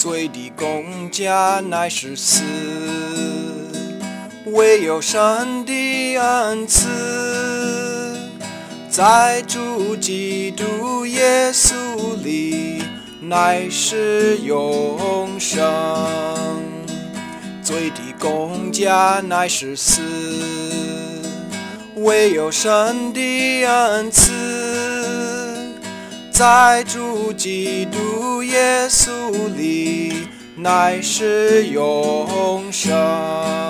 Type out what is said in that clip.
罪的公价乃是死，唯有神的恩赐，在主基督耶稣里乃是永生。罪的公价乃是死，唯有神的恩赐。在主基督耶稣里，乃是永生。